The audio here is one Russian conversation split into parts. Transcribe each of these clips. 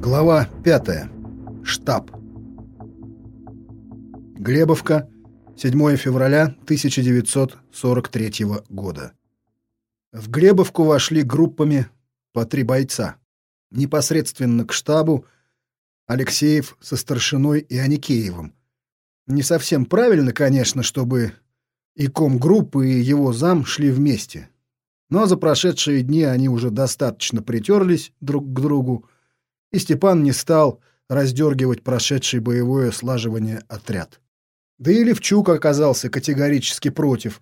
Глава 5. Штаб. Глебовка, 7 февраля 1943 года. В Глебовку вошли группами по три бойца. Непосредственно к штабу Алексеев со старшиной и Аникеевым. Не совсем правильно, конечно, чтобы и ком группы, и его зам шли вместе. Но за прошедшие дни они уже достаточно притерлись друг к другу, и Степан не стал раздергивать прошедший боевое слаживание отряд. Да и Левчук оказался категорически против,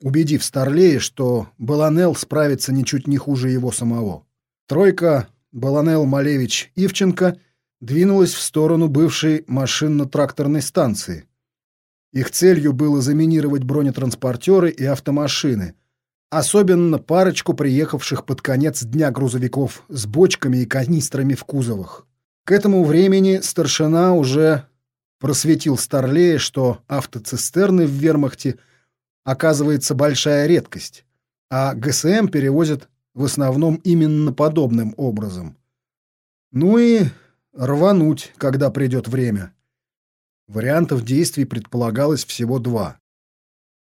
убедив Старлея, что Баланел справится ничуть не хуже его самого. Тройка Баланел, Малевич, Ивченко двинулась в сторону бывшей машинно-тракторной станции. Их целью было заминировать бронетранспортеры и автомашины, особенно парочку приехавших под конец дня грузовиков с бочками и канистрами в кузовах. К этому времени старшина уже просветил Старлея, что автоцистерны в вермахте оказывается большая редкость, а ГСМ перевозят в основном именно подобным образом. Ну и рвануть, когда придет время. Вариантов действий предполагалось всего два.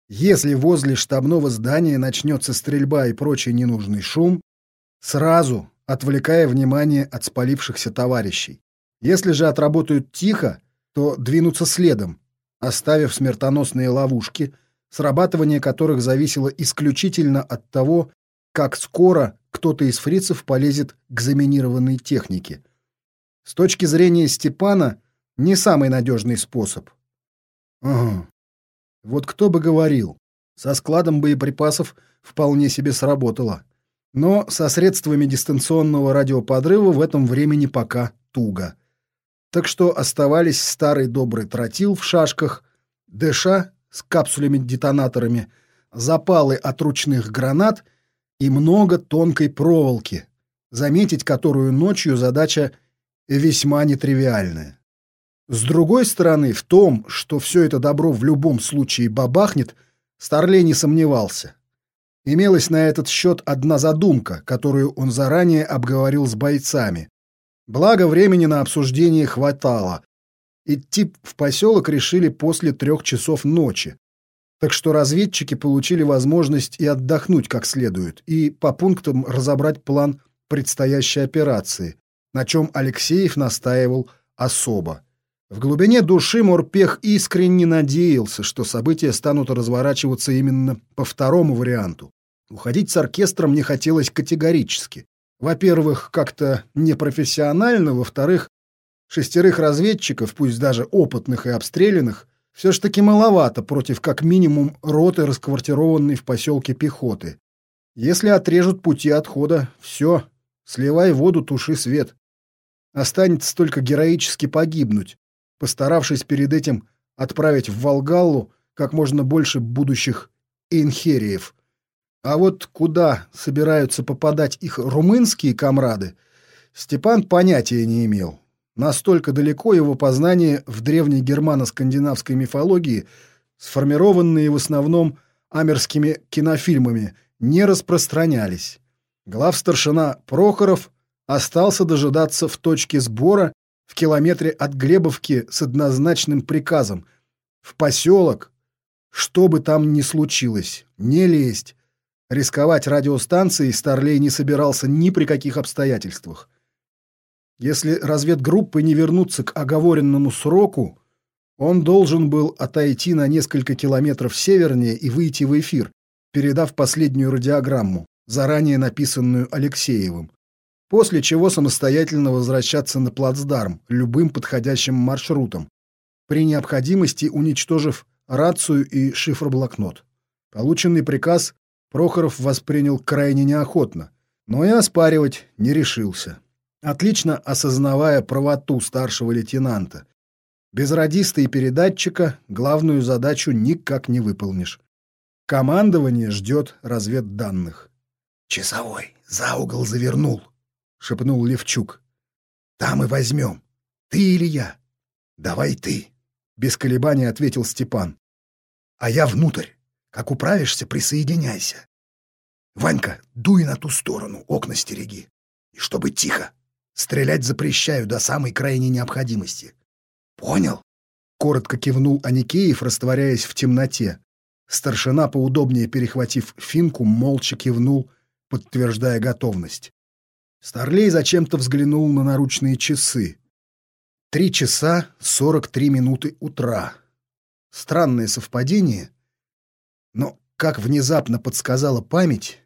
Если возле штабного здания начнется стрельба и прочий ненужный шум, сразу отвлекая внимание от спалившихся товарищей. Если же отработают тихо, то двинуться следом, оставив смертоносные ловушки, срабатывание которых зависело исключительно от того, как скоро кто-то из фрицев полезет к заминированной технике. С точки зрения Степана, не самый надежный способ. Ага, вот кто бы говорил, со складом боеприпасов вполне себе сработало. Но со средствами дистанционного радиоподрыва в этом времени пока туго. Так что оставались старый добрый тротил в шашках, ДШ с капсулями-детонаторами, запалы от ручных гранат и много тонкой проволоки, заметить которую ночью задача весьма нетривиальная. С другой стороны, в том, что все это добро в любом случае бабахнет, Старлей не сомневался. Имелась на этот счет одна задумка, которую он заранее обговорил с бойцами. Благо, времени на обсуждение хватало. Идти в поселок решили после трех часов ночи. Так что разведчики получили возможность и отдохнуть как следует, и по пунктам разобрать план предстоящей операции, на чем Алексеев настаивал особо. В глубине души Морпех искренне надеялся, что события станут разворачиваться именно по второму варианту. Уходить с оркестром не хотелось категорически. Во-первых, как-то непрофессионально, во-вторых, шестерых разведчиков, пусть даже опытных и обстрелянных, все ж таки маловато против как минимум роты, расквартированной в поселке пехоты. Если отрежут пути отхода, все, сливай воду, туши свет. Останется только героически погибнуть, постаравшись перед этим отправить в Волгаллу как можно больше будущих инхериев. А вот куда собираются попадать их румынские комрады, Степан понятия не имел. Настолько далеко его познания в древней германо-скандинавской мифологии, сформированные в основном амерскими кинофильмами, не распространялись. Главстаршина Прохоров остался дожидаться в точке сбора в километре от Глебовки с однозначным приказом в поселок, что бы там ни случилось, не лезть. Рисковать радиостанцией Старлей не собирался ни при каких обстоятельствах. Если разведгруппы не вернутся к оговоренному сроку, он должен был отойти на несколько километров севернее и выйти в эфир, передав последнюю радиограмму, заранее написанную Алексеевым после чего самостоятельно возвращаться на плацдарм любым подходящим маршрутом, при необходимости уничтожив рацию и шифроблокнот. Полученный приказ Прохоров воспринял крайне неохотно, но и оспаривать не решился, отлично осознавая правоту старшего лейтенанта. Без радиста и передатчика главную задачу никак не выполнишь. Командование ждет разведданных. «Часовой за угол завернул», — шепнул Левчук. «Там и возьмем. Ты или я?» «Давай ты», — без колебаний ответил Степан. «А я внутрь. Как управишься, присоединяйся. Ванька, дуй на ту сторону, окна стереги. И чтобы тихо. Стрелять запрещаю до самой крайней необходимости. Понял? Коротко кивнул Аникеев, растворяясь в темноте. Старшина, поудобнее перехватив финку, молча кивнул, подтверждая готовность. Старлей зачем-то взглянул на наручные часы. Три часа сорок три минуты утра. Странное совпадение, но, как внезапно подсказала память,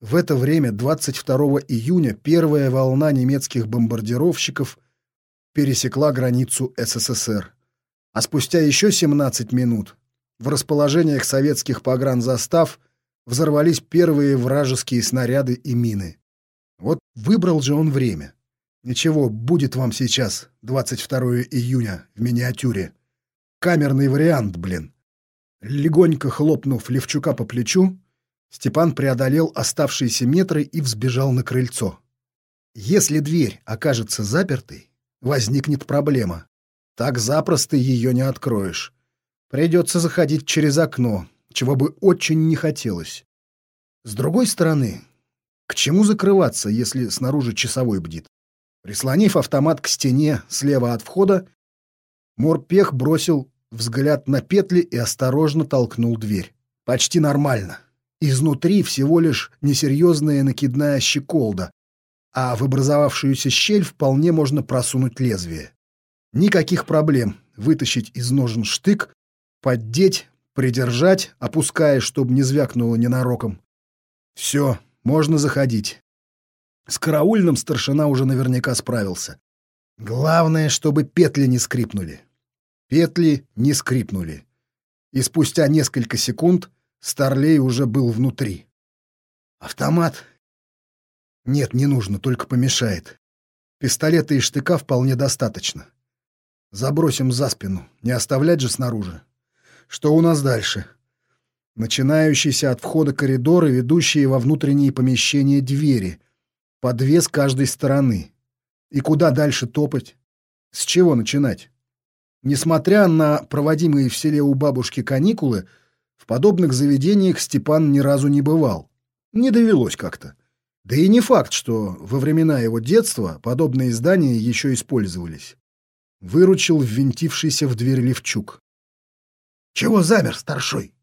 в это время, 22 июня, первая волна немецких бомбардировщиков пересекла границу СССР. А спустя еще 17 минут в расположениях советских погранзастав взорвались первые вражеские снаряды и мины. Вот выбрал же он время. Ничего, будет вам сейчас 22 июня в миниатюре. Камерный вариант, блин. Легонько хлопнув Левчука по плечу, Степан преодолел оставшиеся метры и взбежал на крыльцо. Если дверь окажется запертой, возникнет проблема. Так запросто ее не откроешь. Придется заходить через окно, чего бы очень не хотелось. С другой стороны, к чему закрываться, если снаружи часовой бдит? Прислонив автомат к стене слева от входа, Морпех бросил взгляд на петли и осторожно толкнул дверь. Почти нормально. Изнутри всего лишь несерьезная накидная щеколда, а в образовавшуюся щель вполне можно просунуть лезвие. Никаких проблем вытащить из ножен штык, поддеть, придержать, опуская, чтобы не звякнуло ненароком. Все, можно заходить. С караульным старшина уже наверняка справился. Главное, чтобы петли не скрипнули. Петли не скрипнули. И спустя несколько секунд Старлей уже был внутри. Автомат? Нет, не нужно, только помешает. Пистолета и штыка вполне достаточно. Забросим за спину, не оставлять же снаружи. Что у нас дальше? Начинающиеся от входа коридоры, ведущие во внутренние помещения двери. По две с каждой стороны. И куда дальше топать? С чего начинать? Несмотря на проводимые в селе у бабушки каникулы, в подобных заведениях Степан ни разу не бывал. Не довелось как-то. Да и не факт, что во времена его детства подобные здания еще использовались. Выручил ввинтившийся в дверь Левчук. «Чего замер, старшой?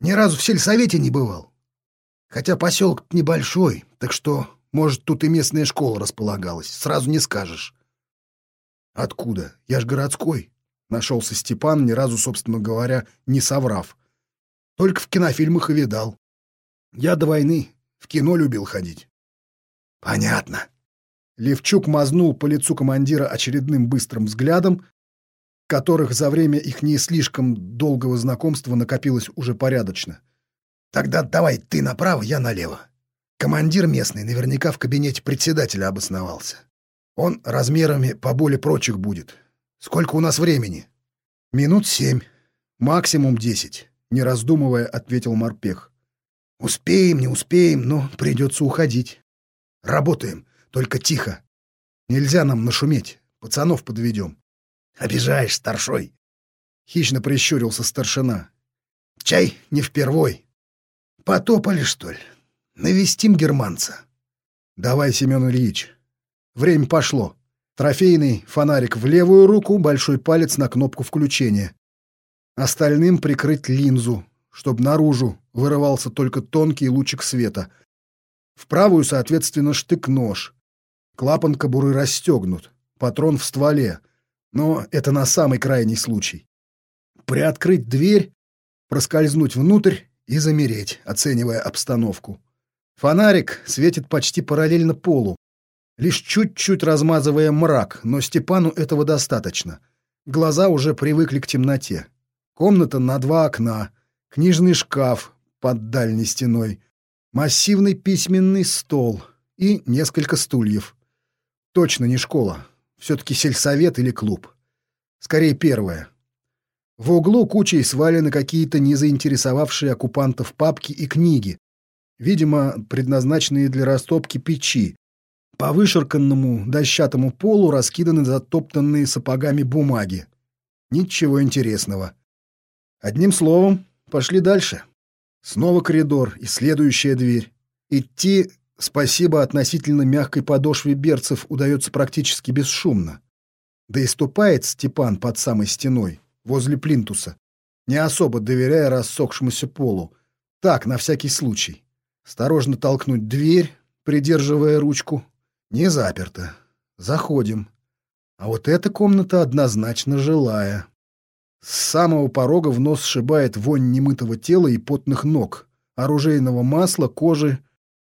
Ни разу в сельсовете не бывал. Хотя поселок небольшой, так что, может, тут и местная школа располагалась. Сразу не скажешь». «Откуда? Я ж городской», — нашелся Степан, ни разу, собственно говоря, не соврав. «Только в кинофильмах и видал. Я до войны в кино любил ходить». «Понятно». Левчук мазнул по лицу командира очередным быстрым взглядом, которых за время их не слишком долгого знакомства накопилось уже порядочно. «Тогда давай ты направо, я налево. Командир местный наверняка в кабинете председателя обосновался. Он размерами поболее прочих будет. Сколько у нас времени?» «Минут семь. Максимум десять», — не раздумывая, ответил морпех. «Успеем, не успеем, но придется уходить. Работаем, только тихо. Нельзя нам нашуметь, пацанов подведем. Обижаешь, старшой. Хищно прищурился старшина. Чай не впервой. Потопали, что ли? Навестим германца. Давай, Семен Ильич. Время пошло. Трофейный фонарик в левую руку, большой палец на кнопку включения. Остальным прикрыть линзу, чтобы наружу вырывался только тонкий лучик света. В правую, соответственно, штык-нож. Клапан кобуры расстегнут. Патрон в стволе но это на самый крайний случай. Приоткрыть дверь, проскользнуть внутрь и замереть, оценивая обстановку. Фонарик светит почти параллельно полу, лишь чуть-чуть размазывая мрак, но Степану этого достаточно. Глаза уже привыкли к темноте. Комната на два окна, книжный шкаф под дальней стеной, массивный письменный стол и несколько стульев. Точно не школа, все-таки сельсовет или клуб. Скорее первое. В углу кучей свалены какие-то незаинтересовавшие оккупантов папки и книги, видимо, предназначенные для растопки печи. По вышерканному дощатому полу раскиданы затоптанные сапогами бумаги. Ничего интересного. Одним словом, пошли дальше. Снова коридор и следующая дверь. Идти спасибо относительно мягкой подошве берцев удается практически бесшумно. Да и ступает Степан под самой стеной, возле плинтуса, не особо доверяя рассохшемуся полу. Так, на всякий случай. Осторожно толкнуть дверь, придерживая ручку. Не заперто. Заходим. А вот эта комната однозначно жилая. С самого порога в нос сшибает вонь немытого тела и потных ног, оружейного масла, кожи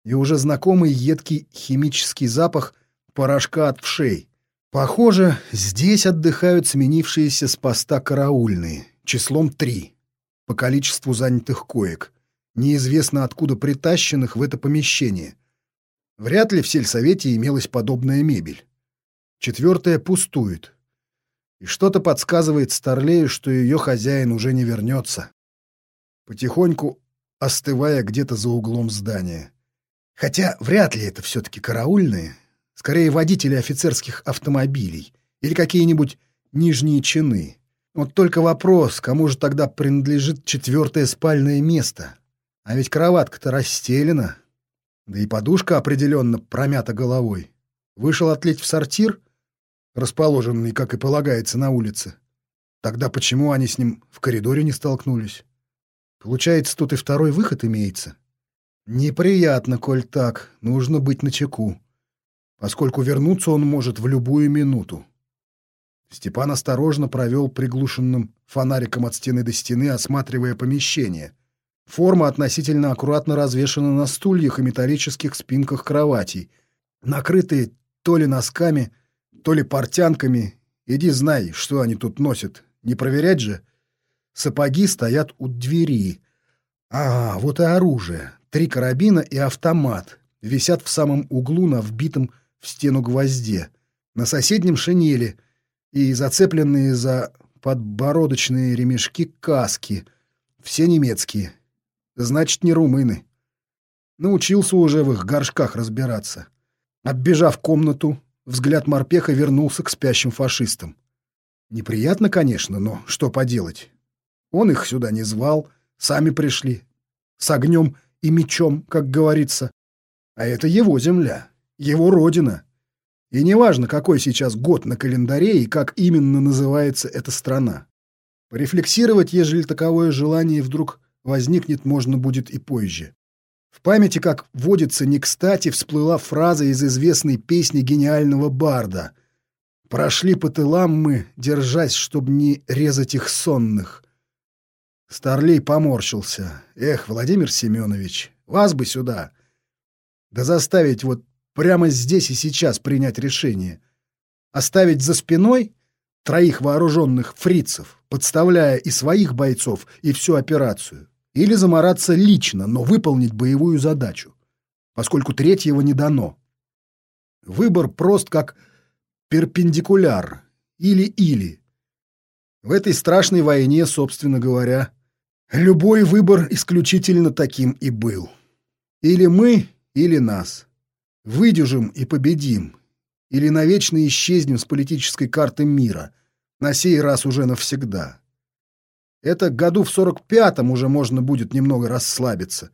и уже знакомый едкий химический запах порошка от вшей. Похоже, здесь отдыхают сменившиеся с поста караульные, числом три, по количеству занятых коек, неизвестно откуда притащенных в это помещение. Вряд ли в сельсовете имелась подобная мебель. Четвертая пустует, и что-то подсказывает Старлею, что ее хозяин уже не вернется. Потихоньку остывая где-то за углом здания. Хотя вряд ли это все-таки караульные, скорее водители офицерских автомобилей или какие-нибудь нижние чины. Вот только вопрос, кому же тогда принадлежит четвертое спальное место? А ведь кроватка-то расстелена, да и подушка определенно промята головой. Вышел отлить в сортир — расположенный, как и полагается, на улице. Тогда почему они с ним в коридоре не столкнулись? Получается, тут и второй выход имеется. Неприятно, коль так, нужно быть начеку, поскольку вернуться он может в любую минуту. Степан осторожно провел приглушенным фонариком от стены до стены, осматривая помещение. Форма относительно аккуратно развешана на стульях и металлических спинках кроватей, накрытые то ли носками, то ли портянками. Иди знай, что они тут носят. Не проверять же. Сапоги стоят у двери. А, вот и оружие. Три карабина и автомат. Висят в самом углу на вбитом в стену гвозде. На соседнем шинели и зацепленные за подбородочные ремешки каски. Все немецкие. Значит, не румыны. Научился уже в их горшках разбираться. Оббежав комнату, Взгляд морпеха вернулся к спящим фашистам. Неприятно, конечно, но что поделать? Он их сюда не звал, сами пришли. С огнем и мечом, как говорится. А это его земля, его родина. И неважно, какой сейчас год на календаре и как именно называется эта страна. Порефлексировать, ежели таковое желание вдруг возникнет, можно будет и позже. В памяти, как водится, не кстати всплыла фраза из известной песни гениального барда. «Прошли по тылам мы, держась, чтобы не резать их сонных». Старлей поморщился. «Эх, Владимир Семенович, вас бы сюда!» «Да заставить вот прямо здесь и сейчас принять решение. Оставить за спиной троих вооруженных фрицев, подставляя и своих бойцов, и всю операцию или замораться лично, но выполнить боевую задачу, поскольку третьего не дано. Выбор прост как перпендикуляр, или-или. В этой страшной войне, собственно говоря, любой выбор исключительно таким и был. Или мы, или нас. Выдержим и победим, или навечно исчезнем с политической карты мира, на сей раз уже навсегда. Это году в сорок пятом уже можно будет немного расслабиться.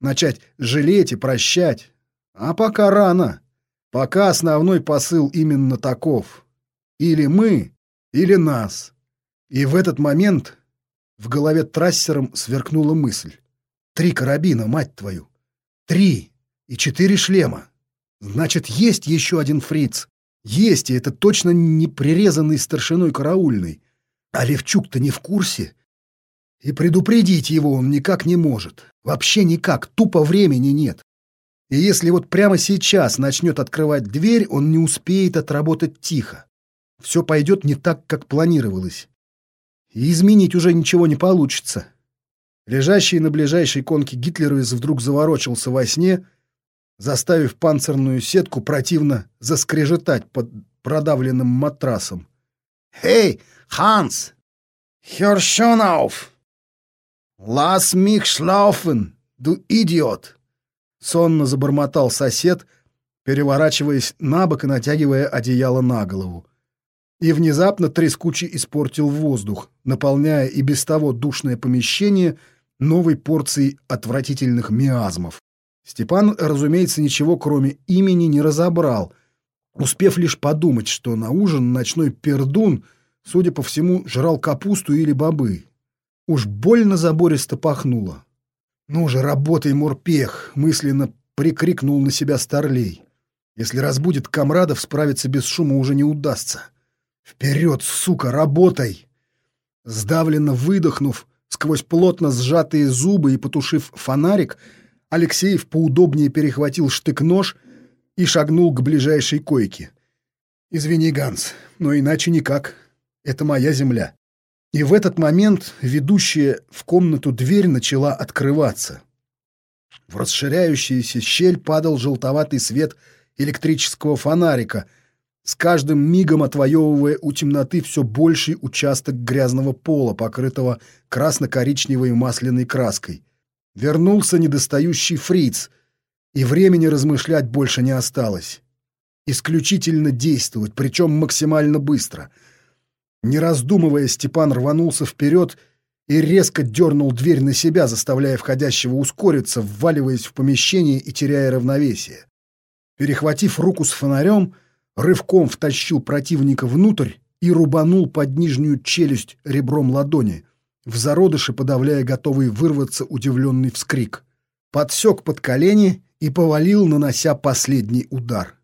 Начать жалеть и прощать. А пока рано. Пока основной посыл именно таков. Или мы, или нас. И в этот момент в голове трассером сверкнула мысль. Три карабина, мать твою. Три и четыре шлема. Значит, есть еще один фриц. Есть, и это точно не прирезанный старшиной караульный. А Левчук-то не в курсе. И предупредить его он никак не может. Вообще никак, тупо времени нет. И если вот прямо сейчас начнет открывать дверь, он не успеет отработать тихо. Все пойдет не так, как планировалось. И изменить уже ничего не получится. Лежащий на ближайшей конке гитлеровец вдруг заворочился во сне, заставив панцирную сетку противно заскрежетать под продавленным матрасом. «Эй, Ханс! Auf!» «Лас мих шлауфен, ду идиот!» Сонно забормотал сосед, переворачиваясь на бок и натягивая одеяло на голову. И внезапно трескуче испортил воздух, наполняя и без того душное помещение новой порцией отвратительных миазмов. Степан, разумеется, ничего кроме имени не разобрал, успев лишь подумать, что на ужин ночной пердун, судя по всему, жрал капусту или бобы. Уж больно забористо пахнуло. «Ну же, работай, морпех!» — мысленно прикрикнул на себя Старлей. «Если разбудит комрадов, справиться без шума уже не удастся. Вперед, сука, работай!» Сдавленно выдохнув, сквозь плотно сжатые зубы и потушив фонарик, Алексеев поудобнее перехватил штык-нож и шагнул к ближайшей койке. «Извини, Ганс, но иначе никак. Это моя земля». И в этот момент ведущая в комнату дверь начала открываться. В расширяющуюся щель падал желтоватый свет электрического фонарика, с каждым мигом отвоевывая у темноты все больший участок грязного пола, покрытого красно-коричневой масляной краской. Вернулся недостающий фриц, и времени размышлять больше не осталось. Исключительно действовать, причем максимально быстро — не раздумывая, Степан рванулся вперед и резко дернул дверь на себя, заставляя входящего ускориться, вваливаясь в помещение и теряя равновесие. Перехватив руку с фонарем, рывком втащил противника внутрь и рубанул под нижнюю челюсть ребром ладони, в зародыше подавляя готовый вырваться удивленный вскрик. Подсек под колени и повалил, нанося последний удар.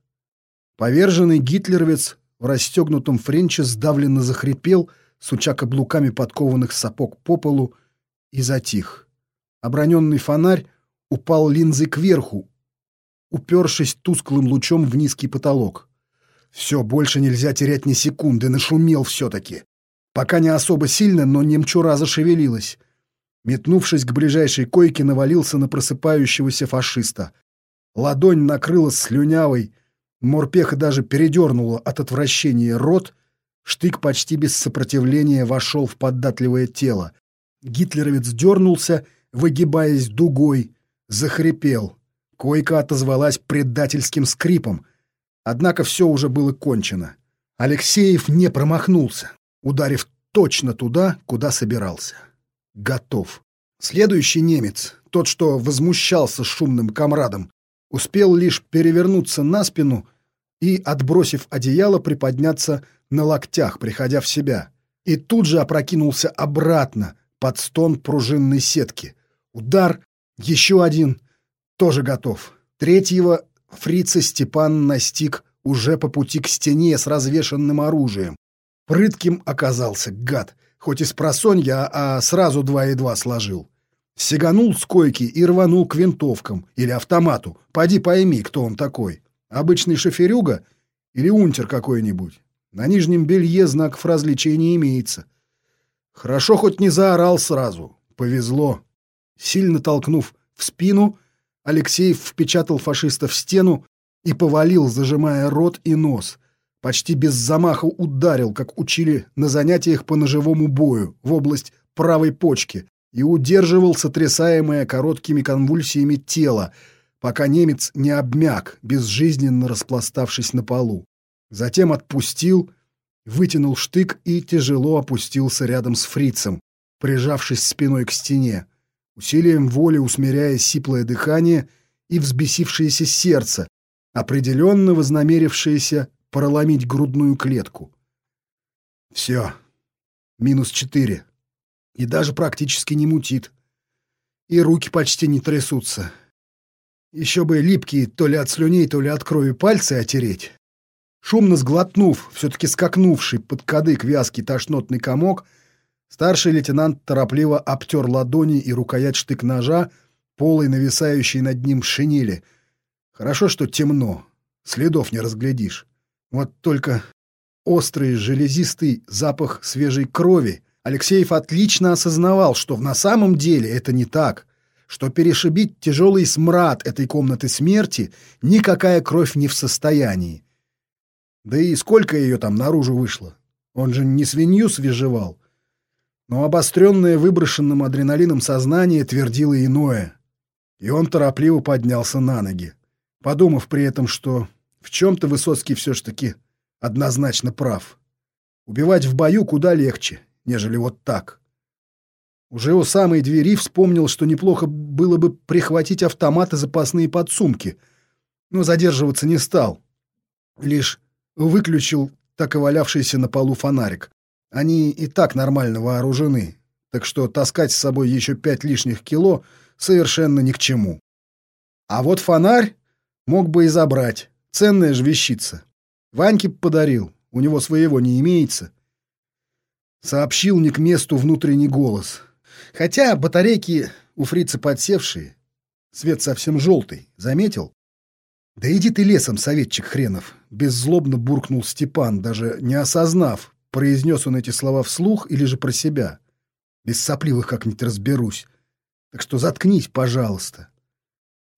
Поверженный гитлеровец в расстегнутом френче сдавленно захрипел, суча каблуками подкованных сапог по полу, и затих. Оброненный фонарь упал линзой кверху, упершись тусклым лучом в низкий потолок. Все, больше нельзя терять ни секунды, нашумел все-таки. Пока не особо сильно, но немчура зашевелилась. Метнувшись к ближайшей койке, навалился на просыпающегося фашиста. Ладонь накрыла слюнявой, Морпеха даже передернуло от отвращения рот, штык почти без сопротивления вошел в податливое тело. Гитлеровец дернулся, выгибаясь дугой, захрипел. Койка отозвалась предательским скрипом. Однако все уже было кончено. Алексеев не промахнулся, ударив точно туда, куда собирался. Готов. Следующий немец, тот, что возмущался шумным комрадом, Успел лишь перевернуться на спину и, отбросив одеяло, приподняться на локтях, приходя в себя. И тут же опрокинулся обратно под стон пружинной сетки. Удар, еще один, тоже готов. Третьего фрица Степан настиг уже по пути к стене с развешенным оружием. Прытким оказался гад, хоть и с просонья, а сразу два и два сложил. Сиганул с койки и рванул к винтовкам или автомату. Поди пойми, кто он такой. Обычный шоферюга или унтер какой-нибудь. На нижнем белье знаков различия не имеется. Хорошо хоть не заорал сразу. Повезло. Сильно толкнув в спину, Алексеев впечатал фашиста в стену и повалил, зажимая рот и нос. Почти без замаха ударил, как учили на занятиях по ножевому бою, в область правой почки, и удерживал сотрясаемое короткими конвульсиями тело, пока немец не обмяк, безжизненно распластавшись на полу. Затем отпустил, вытянул штык и тяжело опустился рядом с фрицем, прижавшись спиной к стене, усилием воли усмиряя сиплое дыхание и взбесившееся сердце, определенно вознамерившееся проломить грудную клетку. Все. Минус четыре и даже практически не мутит. И руки почти не трясутся. Еще бы липкие то ли от слюней, то ли от крови пальцы отереть. Шумно сглотнув, все-таки скакнувший под кадык вязкий тошнотный комок, старший лейтенант торопливо обтер ладони и рукоять штык-ножа, полой нависающей над ним шинели. Хорошо, что темно, следов не разглядишь. Вот только острый железистый запах свежей крови Алексеев отлично осознавал, что на самом деле это не так, что перешибить тяжелый смрад этой комнаты смерти никакая кровь не в состоянии. Да и сколько ее там наружу вышло? Он же не свинью свежевал. Но обостренное выброшенным адреналином сознание твердило иное. И он торопливо поднялся на ноги, подумав при этом, что в чем-то Высоцкий все ж таки однозначно прав. Убивать в бою куда легче, нежели вот так. Уже у самой двери вспомнил, что неплохо было бы прихватить автомат и запасные подсумки, но задерживаться не стал. Лишь выключил так и валявшийся на полу фонарик. Они и так нормально вооружены, так что таскать с собой еще пять лишних кило совершенно ни к чему. А вот фонарь мог бы и забрать. Ценная же вещица. Ваньке подарил, у него своего не имеется. Сообщил не к месту внутренний голос. Хотя батарейки у фрица подсевшие. Свет совсем желтый, заметил? Да иди ты лесом, советчик хренов. Беззлобно буркнул Степан, даже не осознав, произнес он эти слова вслух или же про себя. Без сопливых как-нибудь разберусь. Так что заткнись, пожалуйста.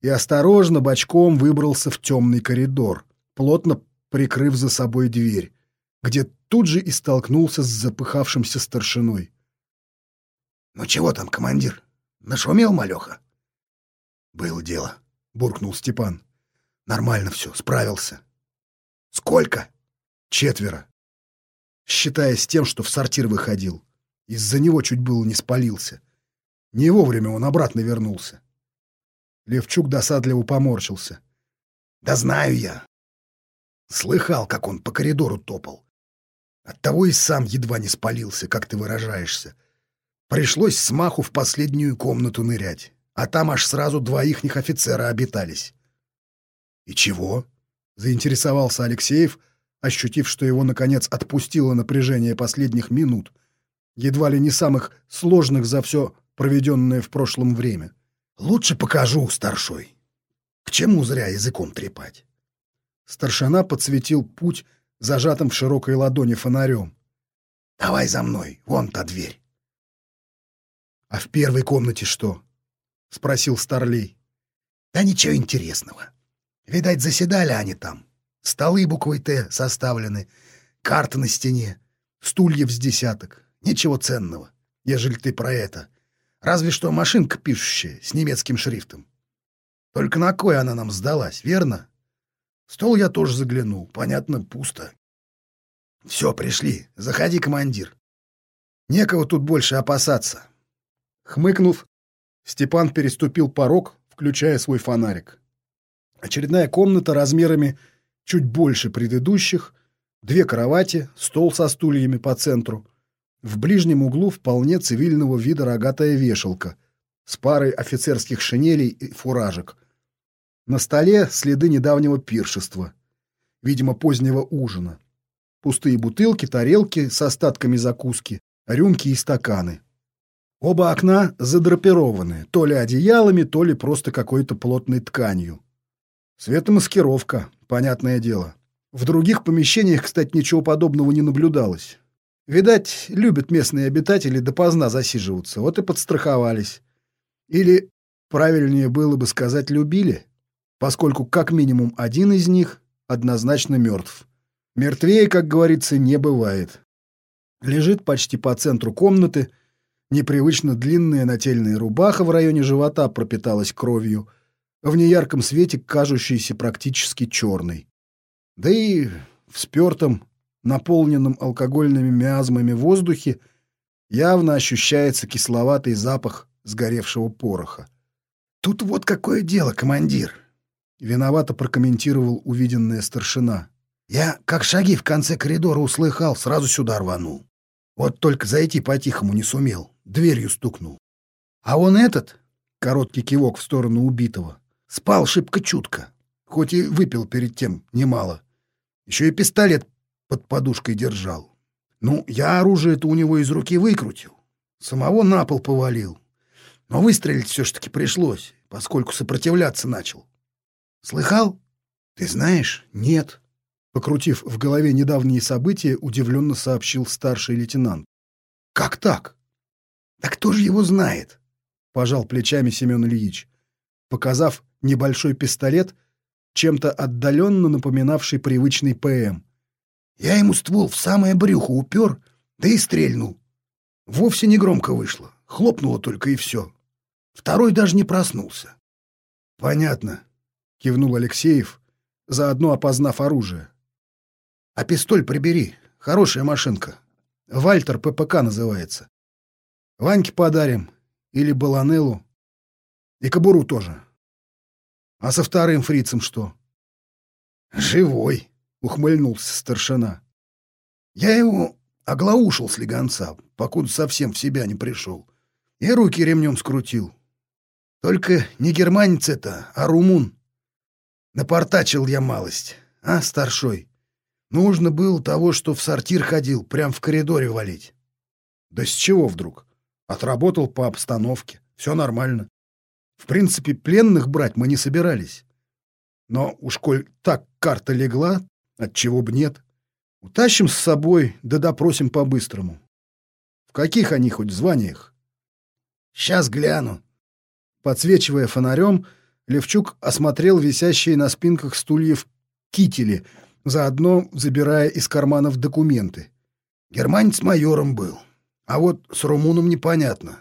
И осторожно бочком выбрался в темный коридор, плотно прикрыв за собой дверь, где тут же и столкнулся с запыхавшимся старшиной. «Ну чего там, командир? Нашумел малеха?» «Было дело», — буркнул Степан. «Нормально все, справился». «Сколько?» «Четверо. Считая с тем, что в сортир выходил. Из-за него чуть было не спалился. Не вовремя он обратно вернулся. Левчук досадливо поморщился. «Да знаю я. Слыхал, как он по коридору топал. Оттого и сам едва не спалился, как ты выражаешься. Пришлось смаху в последнюю комнату нырять, а там аж сразу два ихних офицера обитались». «И чего?» — заинтересовался Алексеев, ощутив, что его, наконец, отпустило напряжение последних минут, едва ли не самых сложных за все проведенное в прошлом время. Лучше покажу, старшой. К чему зря языком трепать? Старшина подсветил путь зажатым в широкой ладони фонарем. Давай за мной, вон та дверь. А в первой комнате что? Спросил Старлей. Да ничего интересного. Видать, заседали они там. Столы буквой «Т» составлены, карта на стене, стульев с десяток. Ничего ценного, ежели ты про это. Разве что машинка пишущая с немецким шрифтом. Только на кой она нам сдалась, верно? Стол я тоже заглянул. Понятно, пусто. Все, пришли. Заходи, командир. Некого тут больше опасаться. Хмыкнув, Степан переступил порог, включая свой фонарик. Очередная комната размерами чуть больше предыдущих, две кровати, стол со стульями по центру — в ближнем углу вполне цивильного вида рогатая вешалка с парой офицерских шинелей и фуражек. На столе следы недавнего пиршества, видимо, позднего ужина. Пустые бутылки, тарелки с остатками закуски, рюмки и стаканы. Оба окна задрапированы, то ли одеялами, то ли просто какой-то плотной тканью. Светомаскировка, понятное дело. В других помещениях, кстати, ничего подобного не наблюдалось. Видать, любят местные обитатели допоздна засиживаться, вот и подстраховались. Или, правильнее было бы сказать, любили, поскольку как минимум один из них однозначно мертв. Мертвее, как говорится, не бывает. Лежит почти по центру комнаты, непривычно длинная нательная рубаха в районе живота пропиталась кровью, в неярком свете кажущейся практически черной. Да и в спертом, наполненном алкогольными миазмами воздухе явно ощущается кисловатый запах сгоревшего пороха. «Тут вот какое дело, командир!» — виновато прокомментировал увиденная старшина. «Я, как шаги в конце коридора услыхал, сразу сюда рванул. Вот только зайти по-тихому не сумел, дверью стукнул. А он этот, — короткий кивок в сторону убитого, — спал шибко чутко, хоть и выпил перед тем немало. Еще и пистолет под подушкой держал. Ну, я оружие-то у него из руки выкрутил. Самого на пол повалил. Но выстрелить все-таки пришлось, поскольку сопротивляться начал. Слыхал? Ты знаешь? Нет. Покрутив в голове недавние события, удивленно сообщил старший лейтенант. Как так? Да кто же его знает? Пожал плечами Семен Ильич, показав небольшой пистолет, чем-то отдаленно напоминавший привычный ПМ. Я ему ствол в самое брюхо упер, да и стрельнул. Вовсе не громко вышло, хлопнуло только и все. Второй даже не проснулся. — Понятно, — кивнул Алексеев, заодно опознав оружие. — А пистоль прибери, хорошая машинка. Вальтер ППК называется. Ваньке подарим или Баланеллу. И кобуру тоже. А со вторым фрицем что? Живой, ухмыльнулся старшина. Я его оглаушил с легонца, покуда совсем в себя не пришел. И руки ремнем скрутил. Только не германец это, а румун. Напортачил я малость, а, старшой? Нужно было того, что в сортир ходил, прям в коридоре валить. Да с чего вдруг? Отработал по обстановке. Все нормально. В принципе, пленных брать мы не собирались. Но уж коль так карта легла, отчего б нет. Утащим с собой, да допросим по-быстрому. В каких они хоть званиях? Сейчас гляну. Подсвечивая фонарем, Левчук осмотрел висящие на спинках стульев кители, заодно забирая из карманов документы. Германец майором был, а вот с румуном непонятно.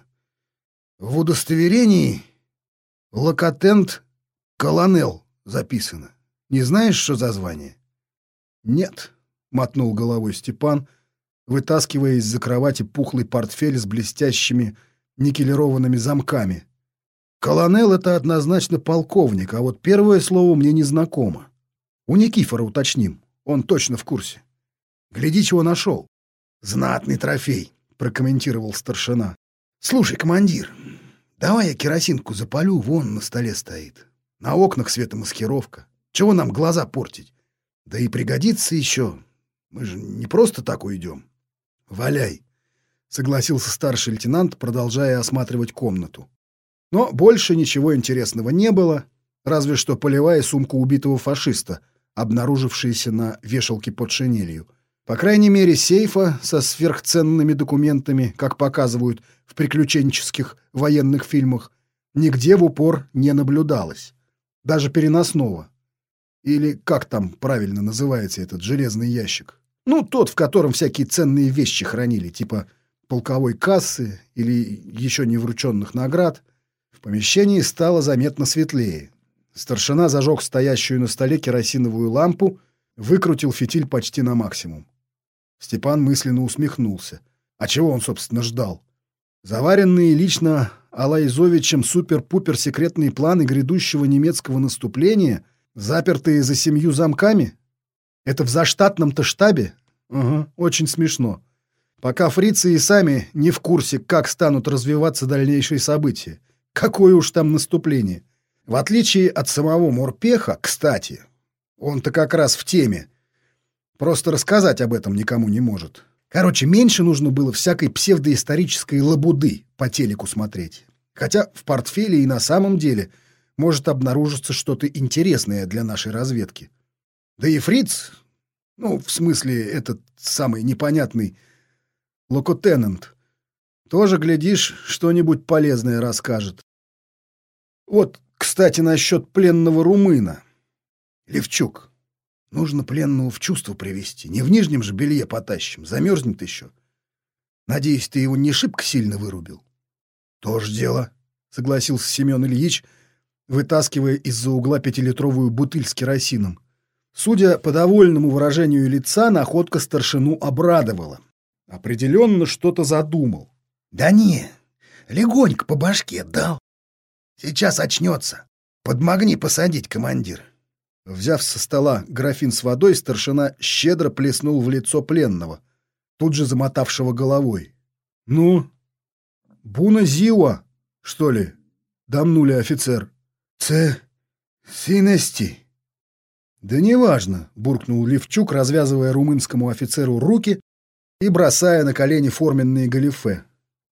В удостоверении локатент колонел записано. Не знаешь, что за звание? Нет, мотнул головой Степан, вытаскивая из-за кровати пухлый портфель с блестящими никелированными замками. Колонел — это однозначно полковник, а вот первое слово мне не знакомо. У Никифора уточним, он точно в курсе. Гляди, чего нашел. Знатный трофей, прокомментировал старшина. Слушай, командир, давай я керосинку запалю, вон на столе стоит. На окнах светомаскировка. Чего нам глаза портить? Да и пригодится еще. Мы же не просто так уйдем. Валяй. — согласился старший лейтенант, продолжая осматривать комнату. Но больше ничего интересного не было, разве что полевая сумка убитого фашиста, обнаружившаяся на вешалке под шинелью. По крайней мере, сейфа со сверхценными документами, как показывают в приключенческих военных фильмах, нигде в упор не наблюдалось. Даже переносного. Или как там правильно называется этот железный ящик? Ну, тот, в котором всякие ценные вещи хранили, типа полковой кассы или еще не врученных наград, в помещении стало заметно светлее. Старшина зажег стоящую на столе керосиновую лампу, выкрутил фитиль почти на максимум. Степан мысленно усмехнулся. А чего он, собственно, ждал? Заваренные лично Алайзовичем супер-пупер секретные планы грядущего немецкого наступления, запертые за семью замками? Это в заштатном-то штабе? Ага, очень смешно пока фрицы и сами не в курсе, как станут развиваться дальнейшие события. Какое уж там наступление. В отличие от самого Морпеха, кстати, он-то как раз в теме. Просто рассказать об этом никому не может. Короче, меньше нужно было всякой псевдоисторической лабуды по телеку смотреть. Хотя в портфеле и на самом деле может обнаружиться что-то интересное для нашей разведки. Да и фриц, ну, в смысле, этот самый непонятный Локотенент. Тоже, глядишь, что-нибудь полезное расскажет. Вот, кстати, насчет пленного румына. Левчук, нужно пленного в чувство привести. Не в нижнем же белье потащим, замерзнет еще. Надеюсь, ты его не шибко сильно вырубил? Тоже дело, согласился Семен Ильич, вытаскивая из-за угла пятилитровую бутыль с керосином. Судя по довольному выражению лица, находка старшину обрадовала. Определенно что-то задумал. Да не, легонько по башке дал. Сейчас очнется. Подмогни посадить, командир. Взяв со стола графин с водой, старшина щедро плеснул в лицо пленного, тут же замотавшего головой. «Ну, Буна Зиуа, что ли?» — дамнули офицер. «Це синести». «Да неважно», — буркнул Левчук, развязывая румынскому офицеру руки и бросая на колени форменные галифе.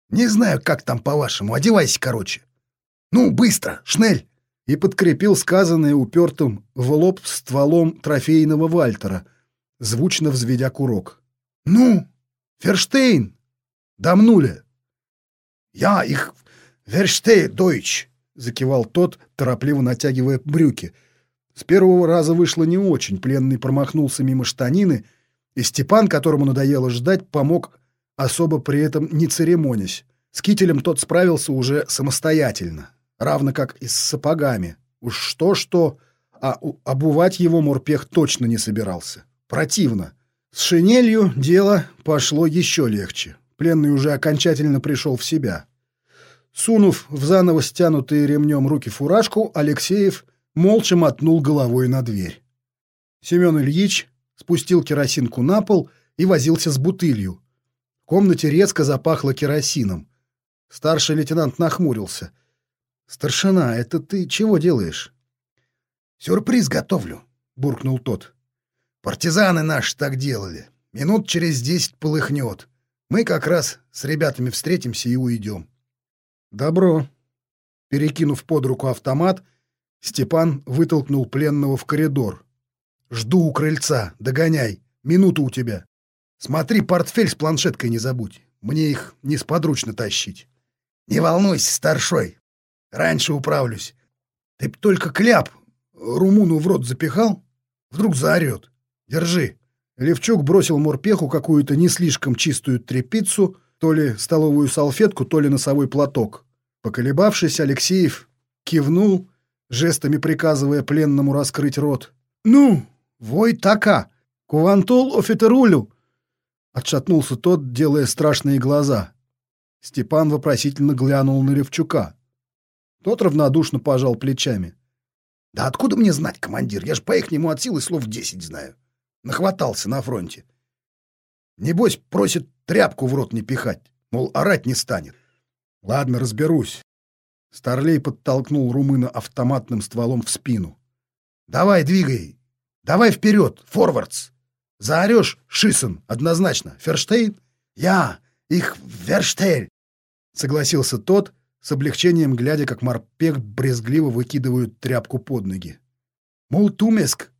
«Не знаю, как там по-вашему, одевайся короче. Ну, быстро, шнель!» И подкрепил сказанное упертым в лоб стволом трофейного Вальтера, звучно взведя курок. «Ну, Ферштейн! Дамнуле!» «Я их Верштей, дойч!» — закивал тот, торопливо натягивая брюки. С первого раза вышло не очень, пленный промахнулся мимо штанины — и Степан, которому надоело ждать, помог, особо при этом не церемонясь. С кителем тот справился уже самостоятельно, равно как и с сапогами. Уж что-что, а обувать его Мурпех точно не собирался. Противно. С шинелью дело пошло еще легче. Пленный уже окончательно пришел в себя. Сунув в заново стянутые ремнем руки фуражку, Алексеев молча мотнул головой на дверь. Семен Ильич спустил керосинку на пол и возился с бутылью. В комнате резко запахло керосином. Старший лейтенант нахмурился. «Старшина, это ты чего делаешь?» «Сюрприз готовлю», — буркнул тот. «Партизаны наши так делали. Минут через десять полыхнет. Мы как раз с ребятами встретимся и уйдем». «Добро». Перекинув под руку автомат, Степан вытолкнул пленного в коридор. «Жду у крыльца. Догоняй. Минуту у тебя. Смотри, портфель с планшеткой не забудь. Мне их несподручно тащить». «Не волнуйся, старшой. Раньше управлюсь. Ты б только кляп румуну в рот запихал, вдруг заорет. Держи». Левчук бросил морпеху какую-то не слишком чистую тряпицу, то ли столовую салфетку, то ли носовой платок. Поколебавшись, Алексеев кивнул, жестами приказывая пленному раскрыть рот. «Ну, вой така! Кувантол офитерулю!» Отшатнулся тот, делая страшные глаза. Степан вопросительно глянул на Левчука. Тот равнодушно пожал плечами. Да откуда мне знать, командир? Я ж по ихнему от силы слов десять знаю. Нахватался на фронте. Небось, просит тряпку в рот не пихать, мол, орать не станет. Ладно, разберусь. Старлей подтолкнул румына автоматным стволом в спину. Давай, двигай. Давай вперед, форвардс. Заорешь, Шисон, однозначно. Ферштейн? Я, их Верштель. Согласился тот, с облегчением глядя, как морпех брезгливо выкидывают тряпку под ноги. Мултумеск,